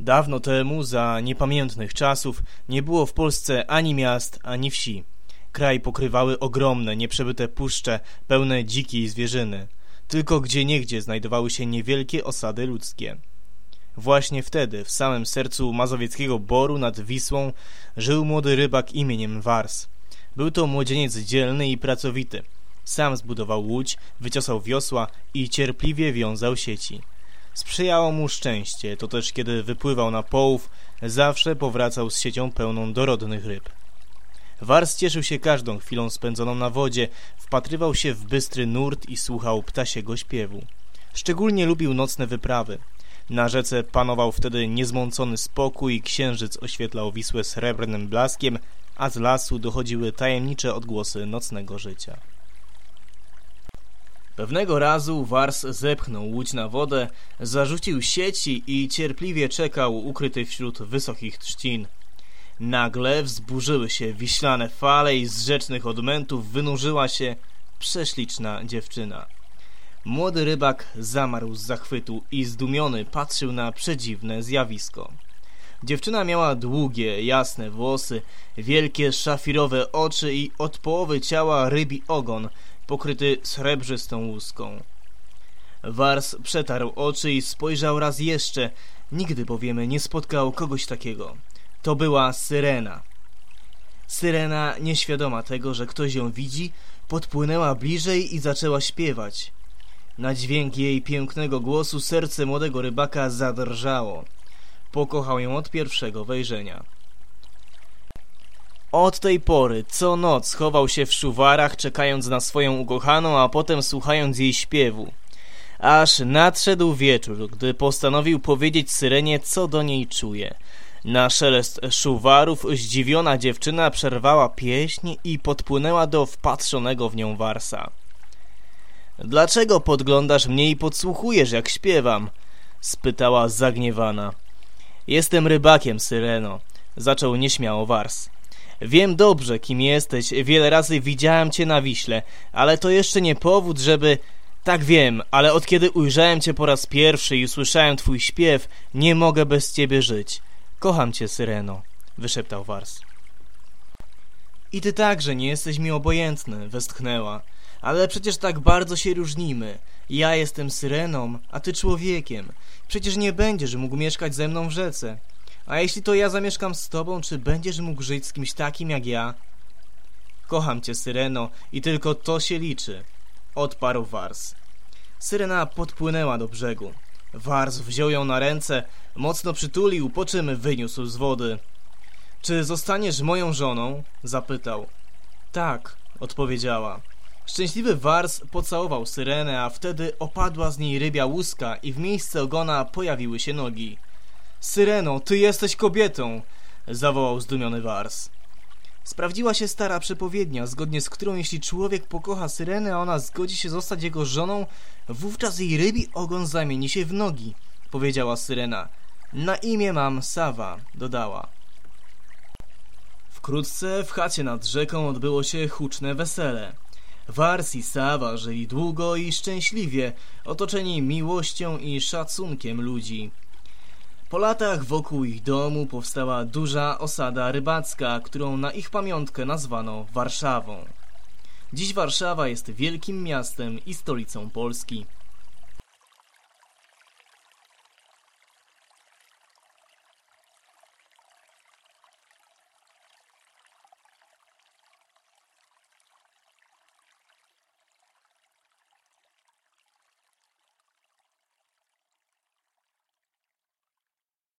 Dawno temu, za niepamiętnych czasów, nie było w Polsce ani miast, ani wsi. Kraj pokrywały ogromne, nieprzebyte puszcze, pełne dzikiej zwierzyny. Tylko gdzieniegdzie znajdowały się niewielkie osady ludzkie. Właśnie wtedy, w samym sercu mazowieckiego boru nad Wisłą, żył młody rybak imieniem Wars. Był to młodzieniec dzielny i pracowity. Sam zbudował łódź, wyciosał wiosła i cierpliwie wiązał sieci. Sprzyjało mu szczęście, to też kiedy wypływał na połów, zawsze powracał z siecią pełną dorodnych ryb. Wars cieszył się każdą chwilą spędzoną na wodzie, wpatrywał się w bystry nurt i słuchał ptasiego śpiewu. Szczególnie lubił nocne wyprawy. Na rzece panował wtedy niezmącony spokój, księżyc oświetlał Wisłę srebrnym blaskiem, a z lasu dochodziły tajemnicze odgłosy nocnego życia. Pewnego razu Wars zepchnął łódź na wodę, zarzucił sieci i cierpliwie czekał ukryty wśród wysokich trzcin. Nagle wzburzyły się wiślane fale i z rzecznych odmętów wynurzyła się prześliczna dziewczyna. Młody rybak zamarł z zachwytu i zdumiony patrzył na przedziwne zjawisko. Dziewczyna miała długie, jasne włosy, wielkie szafirowe oczy i od połowy ciała rybi ogon, pokryty srebrzystą łuską. Wars przetarł oczy i spojrzał raz jeszcze. Nigdy bowiem nie spotkał kogoś takiego. To była Syrena. Syrena, nieświadoma tego, że ktoś ją widzi, podpłynęła bliżej i zaczęła śpiewać. Na dźwięk jej pięknego głosu serce młodego rybaka zadrżało. Pokochał ją od pierwszego wejrzenia. Od tej pory co noc chował się w szuwarach, czekając na swoją ukochaną, a potem słuchając jej śpiewu. Aż nadszedł wieczór, gdy postanowił powiedzieć Syrenie, co do niej czuje. Na szelest szuwarów zdziwiona dziewczyna przerwała pieśń i podpłynęła do wpatrzonego w nią Warsa. Dlaczego podglądasz mnie i podsłuchujesz, jak śpiewam? spytała zagniewana. Jestem rybakiem, Syreno, zaczął nieśmiało Wars. Wiem dobrze, kim jesteś, wiele razy widziałem cię na Wiśle, ale to jeszcze nie powód, żeby... Tak wiem, ale od kiedy ujrzałem cię po raz pierwszy i usłyszałem twój śpiew, nie mogę bez ciebie żyć. Kocham cię, Syreno, wyszeptał Wars. I ty także nie jesteś mi obojętny, westchnęła. Ale przecież tak bardzo się różnimy. Ja jestem syreną, a ty człowiekiem. Przecież nie będziesz mógł mieszkać ze mną w rzece. A jeśli to ja zamieszkam z tobą, czy będziesz mógł żyć z kimś takim jak ja? Kocham cię, Syreno, i tylko to się liczy. Odparł Wars. Syrena podpłynęła do brzegu. Wars wziął ją na ręce, mocno przytulił, po czym wyniósł z wody. Czy zostaniesz moją żoną? zapytał. Tak, odpowiedziała. Szczęśliwy Wars pocałował Syrenę, a wtedy opadła z niej rybia łuska i w miejsce ogona pojawiły się nogi. Syreno, ty jesteś kobietą! zawołał zdumiony Wars. Sprawdziła się stara przepowiednia, zgodnie z którą jeśli człowiek pokocha Syrenę, a ona zgodzi się zostać jego żoną, wówczas jej rybi ogon zamieni się w nogi, powiedziała Syrena. Na imię mam Sawa, dodała. Wkrótce w chacie nad rzeką odbyło się huczne wesele. Wars i Sawa żyli długo i szczęśliwie, otoczeni miłością i szacunkiem ludzi. Po latach wokół ich domu powstała duża osada rybacka, którą na ich pamiątkę nazwano Warszawą. Dziś Warszawa jest wielkim miastem i stolicą Polski.